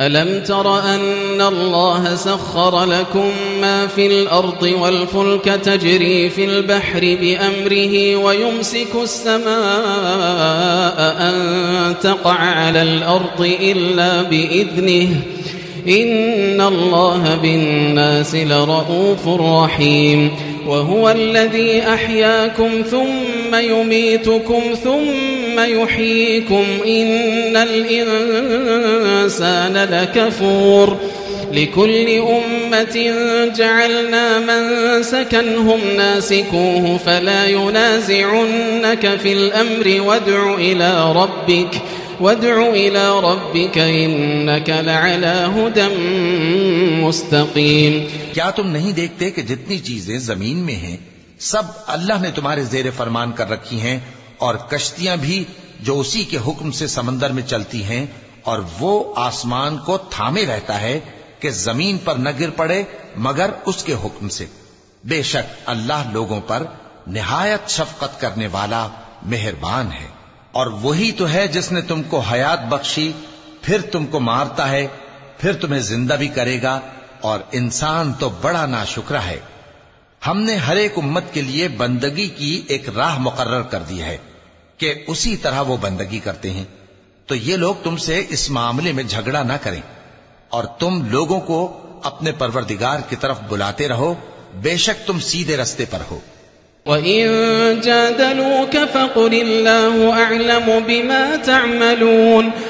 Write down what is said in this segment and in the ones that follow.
ألم تر أن الله سخر لكم ما في الأرض والفلك تجري في البحر بأمره ويمسك السماء أن تقع على الأرض إلا بإذنه إن الله بالناس لرؤوف رحيم وهو الذي أحياكم ثم يميتكم ثم ثم يحييكم إن الإنسان لكفور لكل أمة جعلنا من سكنهم ناسكوه فلا ينازعنك في الأمر وادع إلى ربك وادع إلى ربك إنك لعلى هدى مستقيم کیا تم نہیں دیکھتے کہ جتنی چیزیں زمین میں ہیں، سب اللہ نے تمہارے زیر فرمان کر رکھی ہیں اور کشتیاں بھی جو اسی کے حکم سے سمندر میں چلتی ہیں، اور وہ آسمان کو تھامے رہتا ہے کہ زمین پر نہ گر پڑے مگر اس کے حکم سے۔ بے شک اللہ لوگوں پر نہایت شفقت کرنے والا مہربان ہے۔ اور وہی تو ہے جس نے تم کو حیات بخشی، پھر تم کو مارتا ہے، پھر تمہیں زندہ بھی کرے گا، اور انسان تو بڑا نا ہے۔ ہم نے ہر ایک امت کے لیے بندگی کی ایک راہ مقرر کر دی ہے۔ کہ اسی طرح وہ بندگی کرتے ہیں۔ تو یہ لوگ تم سے اس معاملے میں جھگڑا نہ کریں۔ اور تم لوگوں کو اپنے پروردگار کی طرف بلاتے رہو۔ بے شک تم سیدھے رستے پر ہو۔ وَإِن جَادَلُوكَ فَقُلِ اللَّهُ أَعْلَمُ بِمَا تَعْمَلُونَ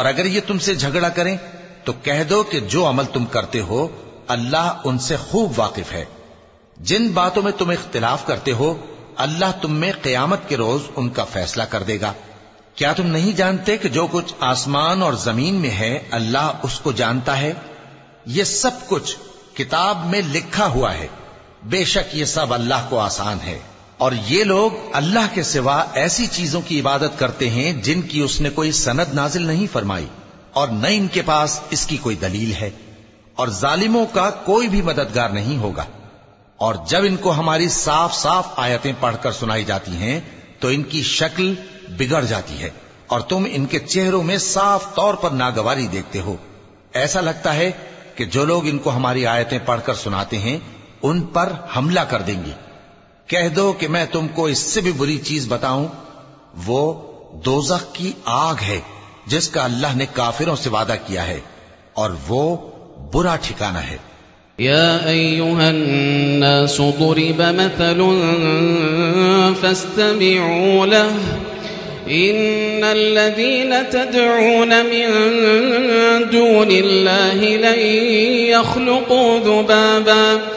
اور اگر یہ تم سے جھگڑا کریں، تو کہہ دو کہ جو عمل تم کرتے ہو، اللہ ان سے خوب واقف ہے۔ جن باتوں میں تم اختلاف کرتے ہو، اللہ تم میں قیامت کے روز ان کا فیصلہ کر دے گا۔ کیا تم نہیں جانتے کہ جو کچھ آسمان اور زمین میں ہے، اللہ اس کو جانتا ہے؟ یہ سب کچھ کتاب میں لکھا ہوا ہے۔ بے شک یہ سب اللہ کو آسان ہے۔ اور یہ لوگ اللہ کے سوا ایسی چیزوں کی عبادت کرتے ہیں جن کی اس نے کوئی سند نازل نہیں فرمائی اور نہ ان کے پاس اس کی کوئی دلیل ہے اور ظالموں کا کوئی بھی مددگار نہیں ہوگا۔ اور جب ان کو ہماری صاف صاف آیتیں پڑھ کر سنائی جاتی ہیں تو ان کی شکل بگڑ جاتی ہے اور تم ان کے چہروں میں صاف طور پر ناگواری دیکھتے ہو۔ ایسا لگتا ہے کہ جو لوگ ان کو ہماری آیتیں پڑھ کر سناتے ہیں ان پر حملہ کر دیں گے۔ کہہ دو کہ میں تم کو اس سے بھی بری چیز بتاؤں، وہ دوزخ کی آگ ہے، جس کا اللہ نے کافروں سے وعدہ کیا ہے، اور وہ برا ٹھکانہ ہے۔ يا أيها الناس ضرب مثل فاستمعوا له إن الذين تدعون من دون الله لن يخلقوا ذبابا۔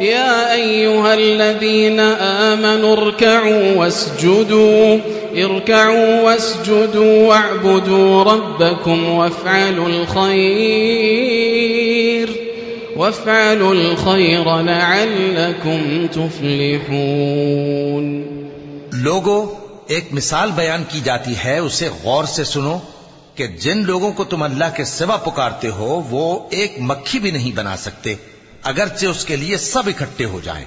يا أيها الذين آمنوا اركعوا واسجدوا اركعوا واسجدوا واعبدوا ربكم وافعلوا الخير وافعلوا الخير لعلكم تفلحون. لوگو، ایک مثال بیان کی جاتی ہے، اسے غور سے سنو کہ جن لوگوں کو تم اللہ کے سوا پکارتے ہو، وہ ایک مکھی بھی نہیں بنا سکتے۔ اگرچہ اس کے لیے سب اکٹھے ہو جائیں۔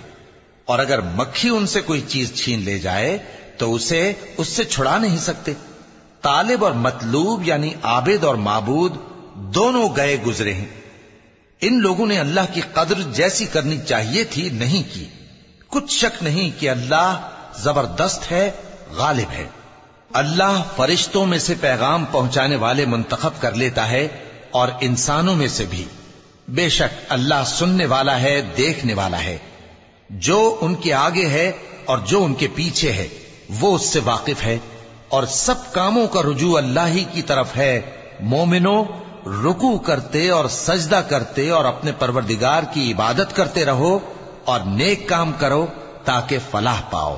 اور اگر مکھی ان سے کوئی چیز چھین لے جائے، تو اسے، اس سے چھڑا نہیں سکتے۔ طالب اور مطلوب یعنی عابد اور معبود دونوں گئے گزرے ہیں۔ ان لوگوں نے اللہ کی قدر جیسی کرنی چاہیے تھی نہیں کی۔ کچھ شک نہیں کہ اللہ زبردست ہے، غالب ہے۔ اللہ فرشتوں میں سے پیغام پہنچانے والے منتخب کر لیتا ہے اور انسانوں میں سے بھی۔ بے شک اللہ سننے والا ہے، دیکھنے والا ہے۔ جو ان کے آگے ہے اور جو ان کے پیچھے ہے، وہ اس سے واقف ہے۔ اور سب کاموں کا رجوع اللہ ہی کی طرف ہے۔ مومنو رکو کرتے اور سجدہ کرتے اور اپنے پروردگار کی عبادت کرتے رہو اور نیک کام کرو تاکہ فلاح پاؤ۔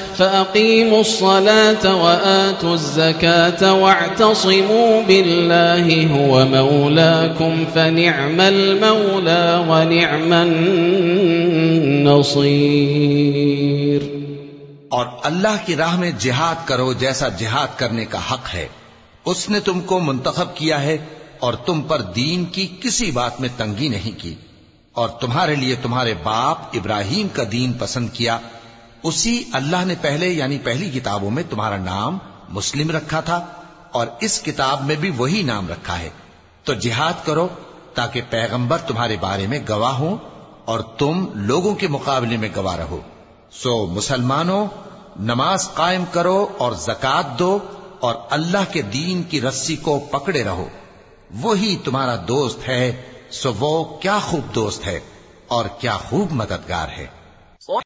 فأقيموا الصلاة وآتوا الزكاة واعتصموا بالله هو مولاكم فنعم المولى ونعم النصير. اور اللہ کی راہ میں جہاد کرو جیسا جہاد کرنے کا حق ہے۔ اس نے تم کو منتخب کیا ہے اور تم پر دین کی کسی بات میں تنگی نہیں کی۔ اور تمہارے لیے تمہارے باپ ابراہیم کا دین پسند کیا اسی اللہ نے پہلے یعنی پہلی کتابوں میں تمہارا نام مسلم رکھا تھا اور اس کتاب میں بھی وہی نام رکھا ہے۔ تو جہاد کرو تاکہ پیغمبر تمہارے بارے میں گواہ ہوں اور تم لوگوں کے مقابلے میں گواہ رہو۔ سو مسلمانوں، نماز قائم کرو اور زکات دو اور اللہ کے دین کی رسی کو پکڑے رہو۔ وہی تمہارا دوست ہے، سو وہ کیا خوب دوست ہے اور کیا خوب مددگار ہے۔